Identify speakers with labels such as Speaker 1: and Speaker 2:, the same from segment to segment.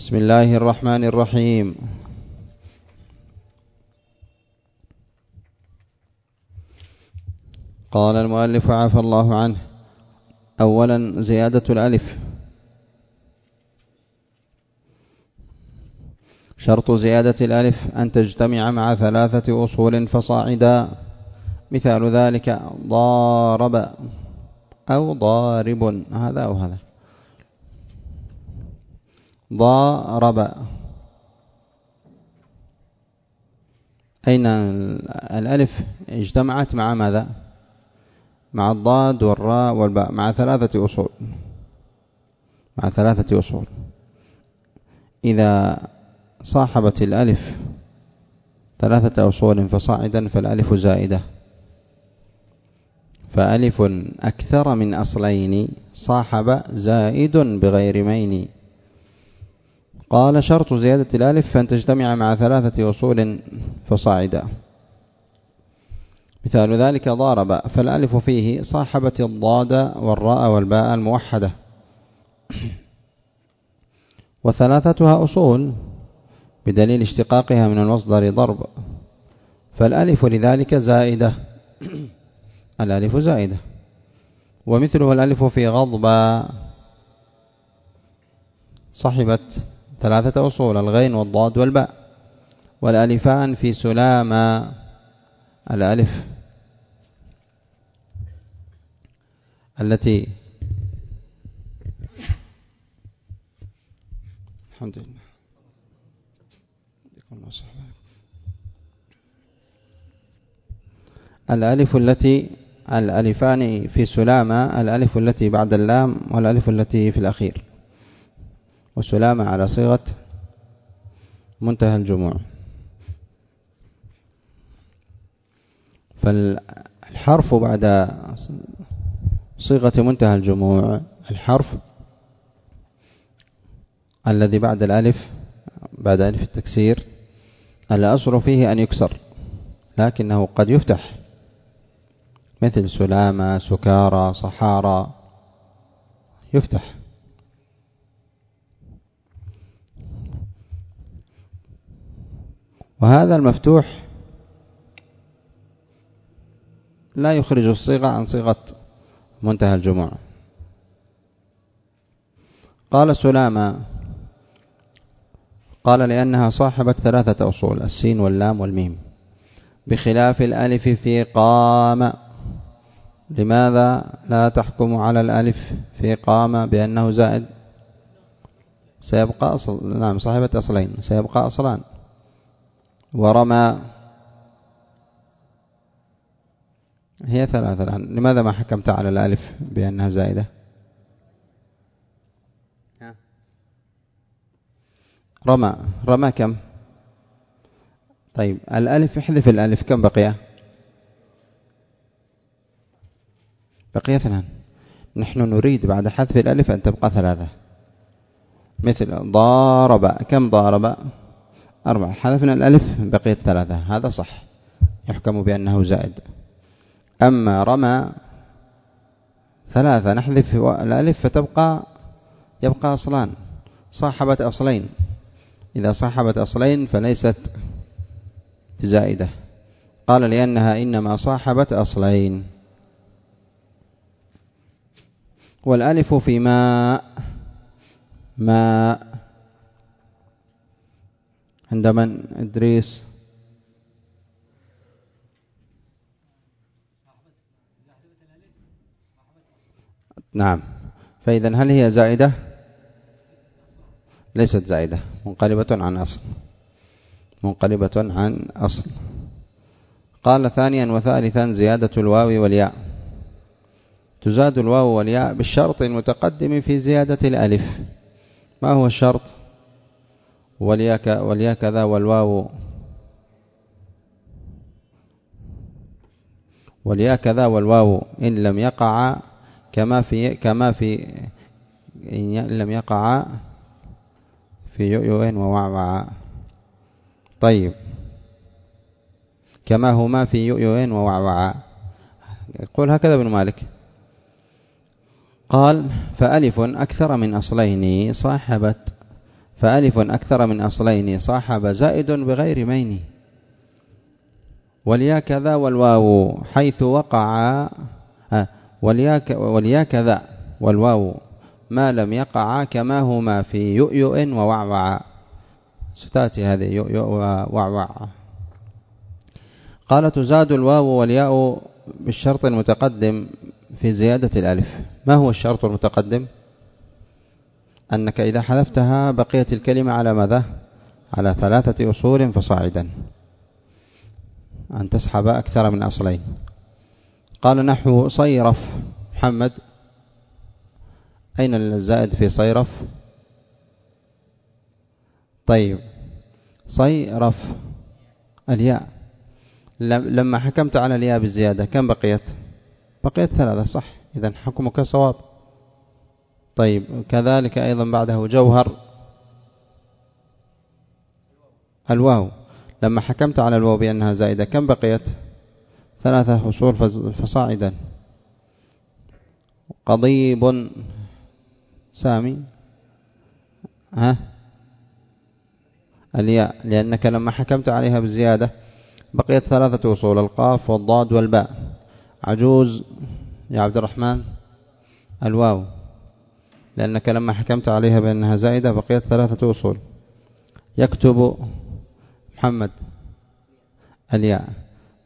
Speaker 1: بسم الله الرحمن الرحيم. قال المؤلف عفى الله عنه أولا زيادة الألف. شرط زيادة الألف أن تجتمع مع ثلاثة أصول فصاعدا. مثال ذلك ضارب أو ضارب هذا أو هذا. ضارب أين الألف؟ اجتمعت مع ماذا؟ مع الضاد والراء والباء مع ثلاثة أصول. مع ثلاثة أصول. إذا صاحبت الألف ثلاثة أصول فصاعدا فالألف زائدة. فألف أكثر من أصلين صاحب زائد بغير مين. قال شرط زيادة الألف فأن تجتمع مع ثلاثة أصول فصاعدا. مثال ذلك ضارب فالألف فيه صاحبة الضاد والراء والباء الموحدة. وثلاثتها أصول بدليل اشتقاقها من المصدر ضرب فالألف لذلك زائدة. الألف زائدة. ومثله الألف في غضب صحبت ثلاثة أصول الغين والضاد والباء. والألفان في سلامة. الألف التي الحمد لله. الألف التي الألفان في سلامة الألف التي بعد اللام والألف التي في الأخير. وسلامة على صيغة منتهى الجموع. فالحرف بعد صيغة منتهى الجموع الحرف الذي بعد الألف بعد ألف التكسير الأصل فيه أن يكسر لكنه قد يفتح. مثل سلامة سكارى صحارى يفتح. وهذا المفتوح لا يخرج الصيغة عن صيغة منتهى الجموع. قال سلامة قال لأنها صاحبة ثلاثة أصول السين واللام والميم. بخلاف الألف في قام لماذا لا تحكم على الألف في قام بأنه زائد؟ سيبقى أصل نعم صاحبة أصلين سيبقى أصلان. ورمى. هي ثلاثة الآن. لماذا ما حكمت على الألف بأنها زائدة؟ رمى. رمى كم؟ طيب الألف احذف الألف. كم بقي؟ بقي اثنان. نحن نريد بعد حذف الألف أن تبقى ثلاثة. مثل ضارب. كم ضارب؟ أربعة. حذفنا الألف بقيت ثلاثة. هذا صح. يحكم بأنه زائد. أما رمى ثلاثة نحذف الألف فتبقى يبقى أصلان. صاحبة أصلين. إذا صاحبت أصلين فليست زائدة قال لأنها إنما صاحبت أصلين. والألف في ماء. ماء. عند من إدريس نعم. فإذا هل هي زائدة؟ ليست زائدة. منقلبة عن أصل. منقلبة عن أصل. قال ثانيا وثالثا زيادة الواو والياء. تزاد الواو والياء بالشرط المتقدم في زيادة الألف. ما هو الشرط؟ والياء كذا والواو. والياء والواو. إن لم يقع كما في كما في إن لم يقع في يؤين ووعوع طيب. كما هما في يؤين ووعوع يقول هكذا ابن مالك. قال فألف أكثر من أصلين صاحبت فألف أكثر من أصلين صاحب زائد بغير مين. واليا كذا والواو حيث وقع واليا كذا والواو ما لم يقع كما هما في يؤيؤ ووعوع. ستأتي هذه يؤيؤ ووعوع. قال تزاد الواو والياء بالشرط المتقدم في زيادة الألف. ما هو الشرط المتقدم؟ أنك إذا حذفتها بقيت الكلمة على ماذا؟ على ثلاثة أصول فصاعدا. أن تسحب أكثر من أصلين. قال نحو صيرف. محمد أين الزائد في صيرف؟ طيب صيرف. الياء. لما حكمت على الياء بالزيادة كم بقيت؟ بقيت ثلاثة صح. إذا حكمك صواب. طيب كذلك أيضا بعده جوهر. الواو. لما حكمت على الواو بأنها زائدة كم بقيت؟ ثلاثة فصول فصاعدا. قضيب سامي. ها؟ الياء. لأنك لما حكمت عليها بالزيادة بقيت ثلاثة أصول القاف والضاد والباء. عجوز يا عبد الرحمن. الواو. لأنك لما حكمت عليها بأنها زائدة بقيت ثلاثة أصول. يكتب محمد الياء.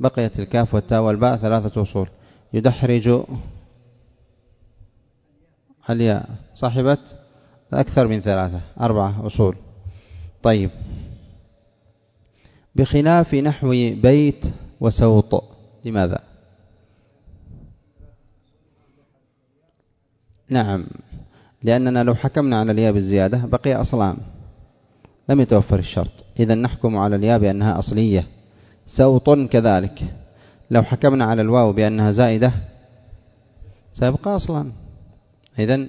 Speaker 1: بقيت الكاف والتاء والباء ثلاثة أصول. يدحرج الياء. صاحبة أكثر من ثلاثة. أربعة أصول. طيب. بخلاف نحو بيت وسوط. لماذا؟ نعم. لأننا لو حكمنا على الياء بالزيادة بقي أصلان. لم يتوفر الشرط. إذا نحكم على الياء بأنها أصلية. سوط كذلك. لو حكمنا على الواو بأنها زائدة سيبقى أصلا إذا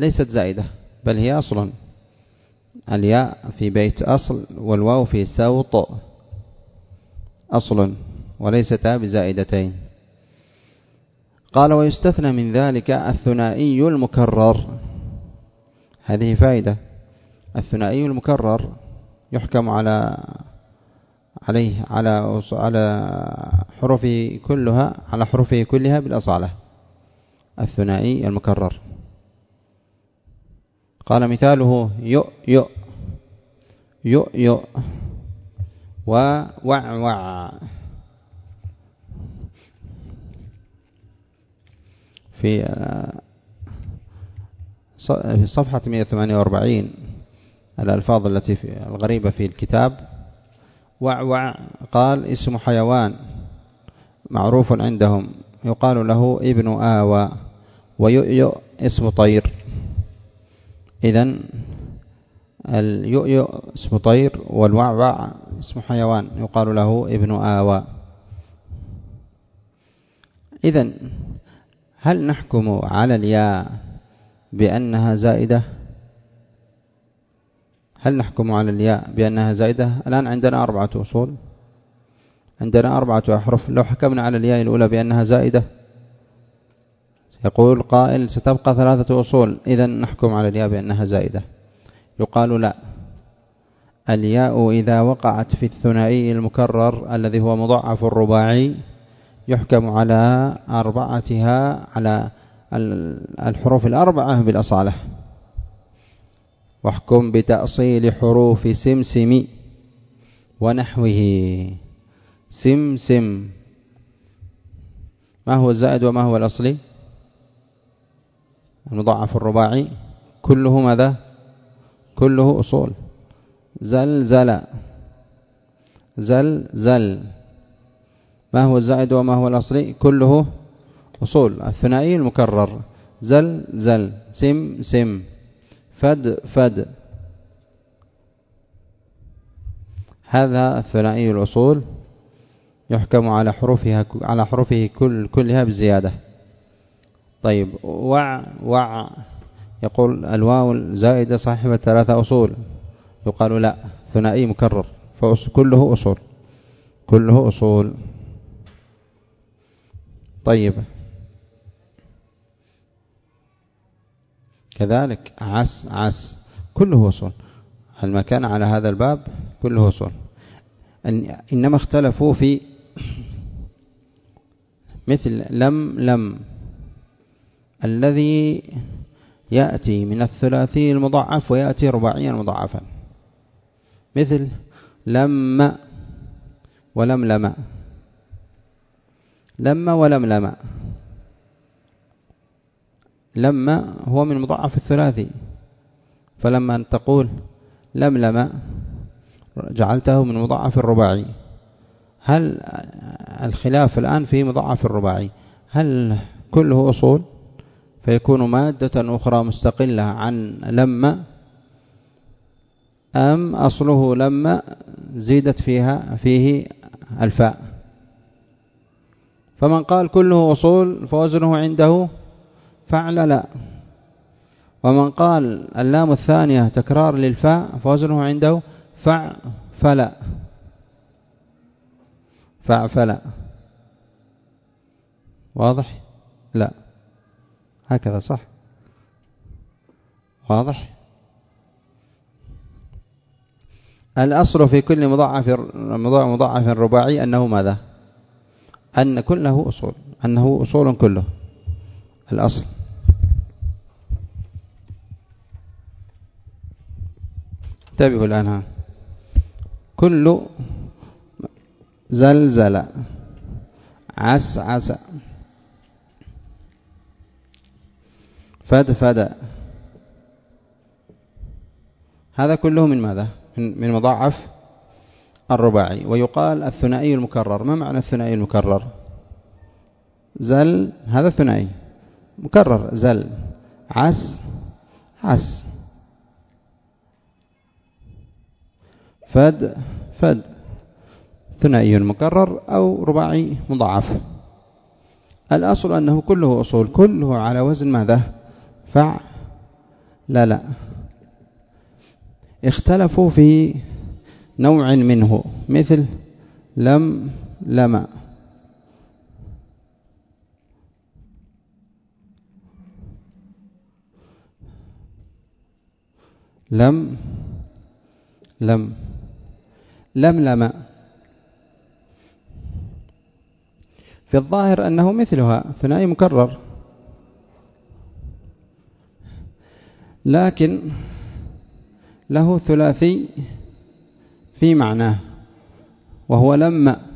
Speaker 1: ليست زائدة بل هي أصل. الياء في بيت أصل والواو في سوط أصل وليستا بزائدتين. قال ويستثنى من ذلك الثنائي المكرر. هذه فائدة. الثنائي المكرر يحكم على عليه على على حروفه كلها على حروفه كلها بالأصالة. الثنائي المكرر. قال مثاله يؤ يؤ يؤ يؤ ووع وع في صفحة 148 الألفاظ التي في الغريبة في الكتاب. وعوع قال اسم حيوان معروف عندهم. يقال له ابن آوى ويؤيؤ اسم طير. إذا اليؤيؤ اسم طير والوعوع اسم حيوان يقال له ابن آوى. إذا هل نحكم على الياء بأنها زائدة؟ هل نحكم على الياء بأنها زائدة؟ الآن عندنا أربعة أصول. عندنا أربعة أحرف. لو حكمنا على الياء الأولى بأنها زائدة يقول قائل ستبقى ثلاثة أصول. إذا نحكم على الياء بأنها زائدة. يقال لا. الياء إذا وقعت في الثنائي المكرر الذي هو مضاعف الرباعي يحكم على أربعتها على الحروف الأربعة بالأصالة واحكم بتأصيل حروف سمسم ونحوه. سمسم. ما هو الزائد وما هو الأصلي المضاعف الرباعي. كله ماذا؟ كله أصول. زلزل. زلزل. ما هو الزائد وما هو الأصلي كله أصول. الثنائي المكرر. زل زل. سم سم. فد فد. هذا الثنائي الأصول يحكم على حروفها على حروفه كل كلها بالزيادة طيب وع وع. يقول الواو الزائدة صاحبة ثلاثة أصول. يقال لا ثنائي مكرر. فكله أصول. كله أصول. طيب. كذلك عس عس. كله وصول المكان على هذا الباب كله أصول إنما اختلفوا في مثل لم لم. الذي يأتي من الثلاثي المضاعف ويأتي رباعيا مضاعفا. مثل لم ولم لم لم ولم لم. لما هو من مضاعف الثلاثي. فلما أن تقول لملم جعلته من مضاعف الرباعي. هل الخلاف الآن في مضاعف الرباعي؟ هل كله أصول؟ فيكون مادة أخرى مستقلة عن لما أم أصله لما زيدت فيها فيه الفاء. فمن قال كله أصول فوزنه عنده فعل لا. ومن قال اللام الثانية تكرار للفاء فوزنه عنده فع فلا. فع فلا. واضح؟ لا. هكذا صح. واضح؟ الأصل في كل مضاعف مضاعف رباعي أنه ماذا؟ أن كله أصول أنه أصول كله. الأصل. انتبهوا الآن ها. كل زلزل عس عس. فد فد. هذا كله من ماذا؟ من مضاعف. الرباعي ويقال الثنائي المكرر. ما معنى الثنائي المكرر؟ زل هذا ثنائي مكرر زل. عس عس. فد فد. ثنائي مكرر أو رباعي مضاعف. الأصل أنه كله أصول كله على وزن ماذا؟ فع. لا لا. اختلفوا في نوع منه. مثل لم لما لم لم. لملم في الظاهر أنه مثلها ثنائي مكرر. لكن له ثلاثي في معناه وهو لما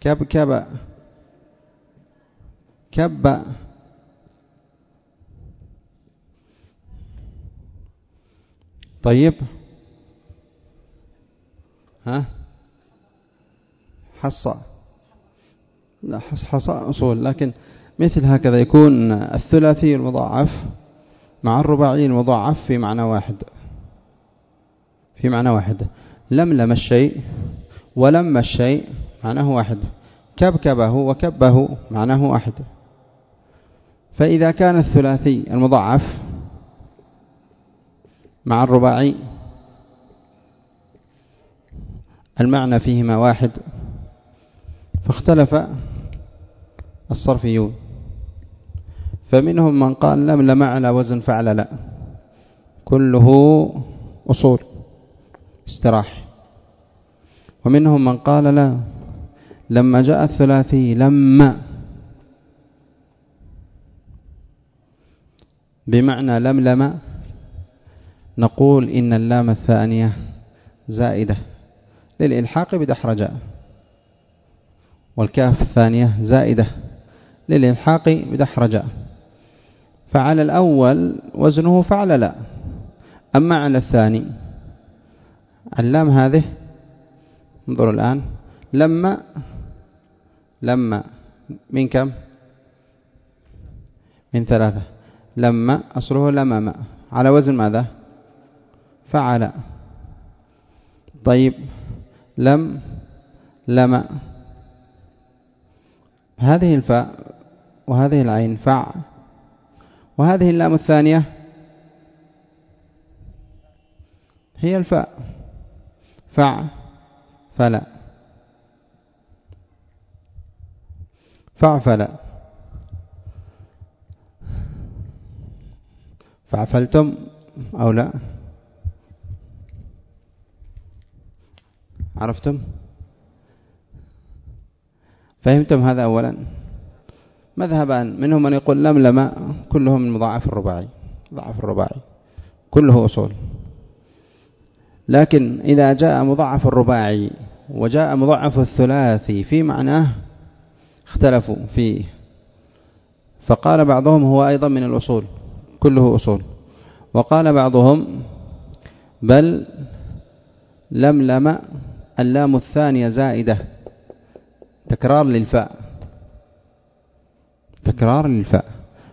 Speaker 1: كب كب طيب ها؟ حصى لا حصى أصول لكن مثل هكذا يكون الثلاثي المضاعف مع الرباعي المضاعف في معنى واحد. في معنى واحد. لملم الشيء ولم الشيء معناه واحد. كبكبه وكبه معناه واحد. فإذا كان الثلاثي المضاعف مع الرباعي المعنى فيهما واحد فاختلف الصرفيون. فمنهم من قال لم لم على وزن فعل لا. كله أصول. استراح. ومنهم من قال لا لما جاء الثلاثي لما بمعنى لملم نقول إن اللام الثانية زائدة للإلحاق بدحرجاء والكاف الثانية زائدة للإلحاق بدحرجاء. فعلى الأول وزنه فعل لا أما على الثاني اللام هذه انظروا الآن. لما لما من كم؟ من ثلاثة. لما أصله لمم على وزن ماذا؟ فعل. طيب. لم لما هذه الفاء وهذه العين فع. وهذه اللام الثانية هي الفاء. فع. فلا. فع فلا. فعفلتم أو لا؟ عرفتم؟ فهمتم هذا أولا. مذهبان منهم من يقول لم لما كلهم مضاعف الرباعي. ضعف الرباعي. كله أصول. لكن إذا جاء مضاعف الرباعي وجاء مضاعف الثلاثي في معناه اختلفوا فيه. فقال بعضهم هو أيضا من الأصول كله أصول. وقال بعضهم بل لملم اللام الثانية زائدة. تكرار للفاء. تكرار للفاء.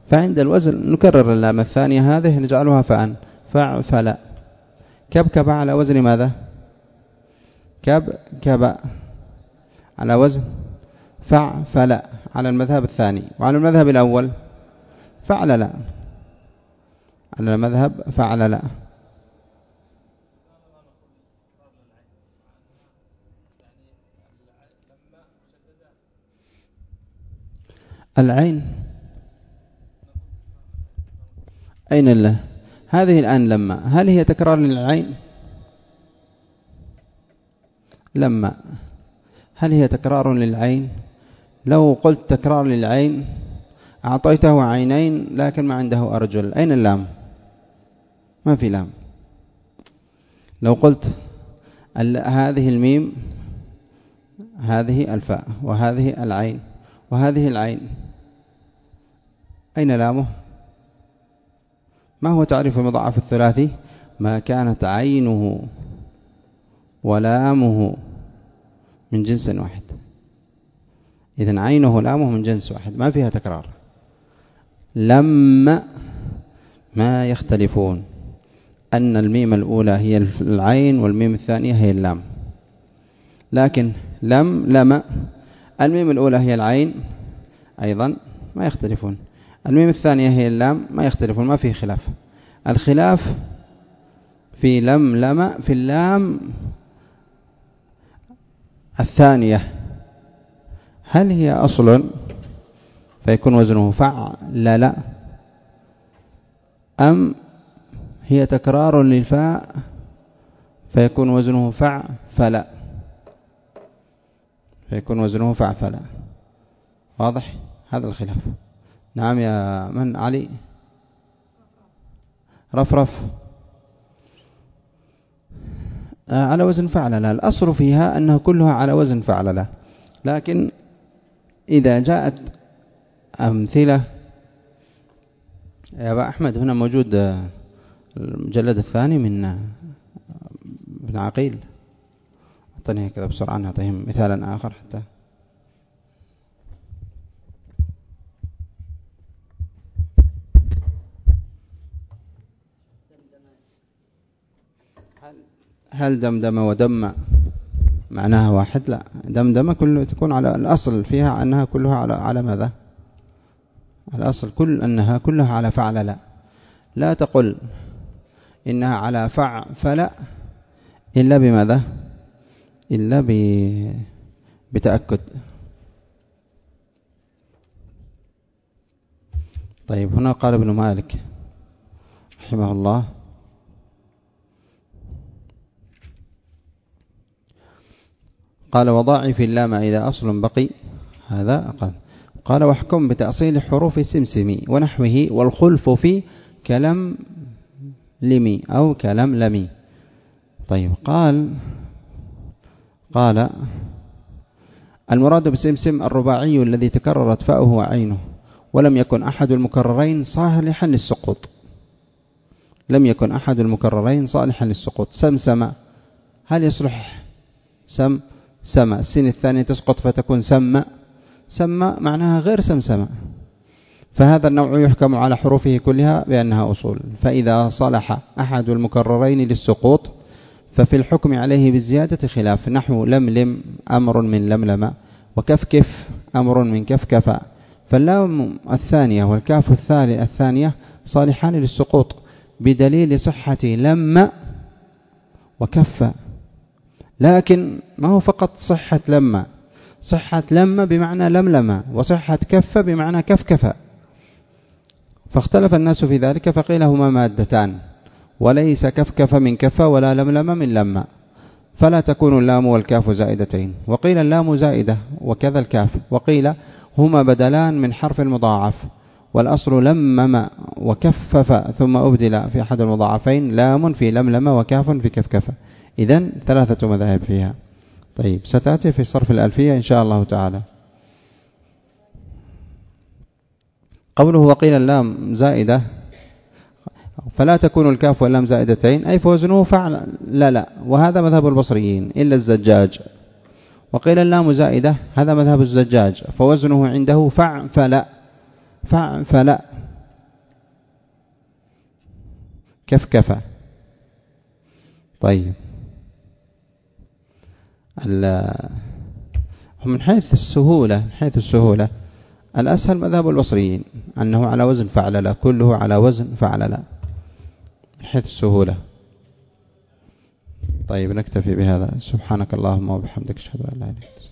Speaker 1: فعند الوزن نكرر اللام الثانية هذه نجعلها فاء. فاء فلا. كبكب على وزن ماذا؟ كب كب على وزن فع فلا على المذهب الثاني. وعلى المذهب الأول فعل لا. على المذهب فعل لا. العين. أين الله هذه الآن لما. هل هي تكرار للعين؟ لما. هل هي تكرار للعين؟ لو قلت تكرار للعين أعطيته عينين لكن ما عنده أرجل. أين اللام؟ ما في لام. لو قلت هذه الميم هذه الفاء وهذه العين وهذه العين. أين لامه؟ ما هو تعريف المضاعف الثلاثي؟ ما كانت عينه ولامه من جنس واحد. إذن عينه ولامه من جنس واحد ما فيها تكرار. لما ما يختلفون. أن الميم الأولى هي العين والميم الثانية هي اللام. لكن لم لما الميم الأولى هي العين أيضا ما يختلفون. الميم الثانية هي اللام ما يختلفون ما فيه خلاف. الخلاف في لم لم في اللام الثانية. هل هي أصل فيكون وزنه فع؟ لا لا. أم هي تكرار للفاء فيكون وزنه فع؟ فلا. فيكون وزنه فع فلا. واضح؟ هذا الخلاف. نعم يا من؟ علي. رفرف آه، على وزن فعل لا. الأصل فيها أنها كلها على وزن فعل لا. لكن إذا جاءت أمثلة يا أبا أحمد هنا موجود آه، المجلد الثاني من آه، ابن عقيل. أعطني كذا بسرعة نعطيهم مثالا آخر حتى. هل دمدم ودم معناها واحد لا. دمدم كل تكون على الأصل فيها أنها كلها على على ماذا؟ الأصل كل أنها كلها على فعل لا. لا تقل إنها على فع فلا إلا بماذا؟ إلا ب بتأكد. طيب هنا قال ابن مالك رحمه الله قال وضاعف اللام إذا أصل بقي. هذا أقل قال واحكم بتأصيل حروف السمسم ونحوه والخلف في كلم لمي أو كلم لمي طيب قال قال المراد بسمسم الرباعي الذي تكررت فاؤه وعينه ولم يكن أحد المكررين صالحا للسقوط. لم يكن أحد المكررين صالحا للسقوط. سمسم هل يصلح سم؟ سما السين الثانية تسقط فتكون سما سما معناها غير سمسمة. فهذا النوع يحكم على حروفه كلها بأنها أصول. فإذا صلح أحد المكررين للسقوط ففي الحكم عليه بالزيادة خلاف. نحو لملم أمر من لملم وكفكف أمر من كفكف فاللام الثانية والكاف الثانية صالحان للسقوط بدليل صحة لم وكف لكن ما هو فقط صحة لما. صحة لما بمعنى لملمة وصحة كف بمعنى كفكف فاختلف الناس في ذلك فقيل هما مادتان. وليس كفكف من كف ولا لملم من لما فلا تكون اللام والكاف زائدتين. وقيل اللام زائدة وكذا الكاف. وقيل هما بدلان من حرف المضاعف. والأصل لمم وكفف ثم أبدل في أحد المضاعفين لام في لملم وكاف في كفكف إذن ثلاثة مذاهب فيها. طيب ستأتي في صرف الألفية إن شاء الله تعالى. قوله وقيل اللام زائدة فلا تكون الكاف واللام زائدتين أي فوزنه فعل لا لا وهذا مذهب البصريين إلا الزجاج. وقيل اللام زائدة هذا مذهب الزجاج فوزنه عنده فع فلا فع فلا. كفكف طيب. من حيث السهولة من حيث السهولة الأسهل مذهب البصريين أنه على وزن فعل لا كله على وزن فعل لا من حيث السهولة. طيب نكتفي بهذا. سبحانك اللهم وبحمدك أشهد أن لا إله إلا أنت.